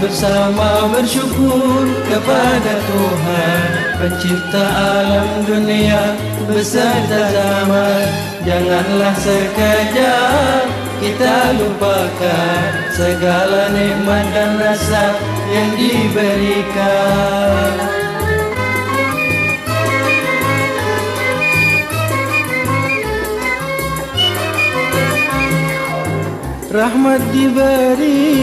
bersama bersyukur kepada Tuhan Pencipta alam dunia beserta zaman. Janganlah sekejap kita lupakan Segala nikmat dan rasa yang diberikan. Rahmat diberi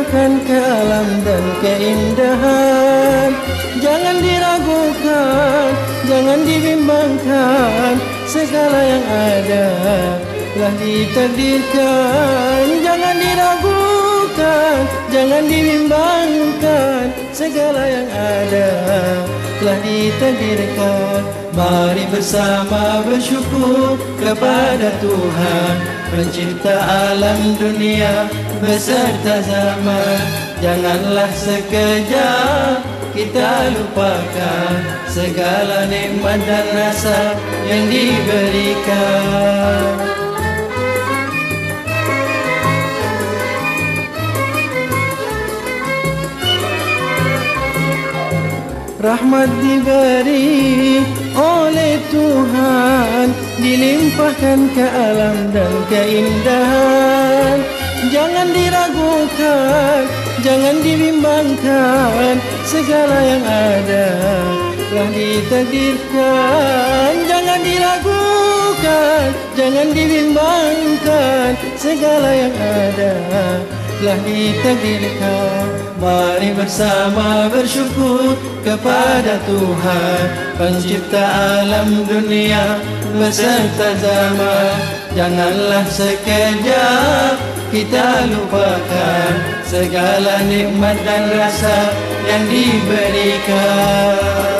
Dilimpahkan ke alam dan keindahan. Jangan diragukan, jangan dibimbangkan. Segala yang ada telah ditakdirkan. Jangan diragukan, jangan dibimbangkan Segala yang ada. Telah ditakdirkan. Mari bersama bersyukur kepada Tuhan. Pencipta alam dunia beserta zaman. Janganlah sekejap kita lupakan Segala nikmat dan rasa yang diberikan Rahmat diberi oleh Tuhan Dilimpahkan ke alam dan keindahan. Jangan diragukan, jangan dibimbangkan Segala yang ada telah ditakdirkan. Jangan diragukan, jangan dibimbangkan Segala yang ada telah ditakdirkan. Mari bersama bersyukur kepada Tuhan Pencipta alam dunia beserta zaman. Janganlah sekejap kita lupakan Segala nikmat dan rasa yang diberikan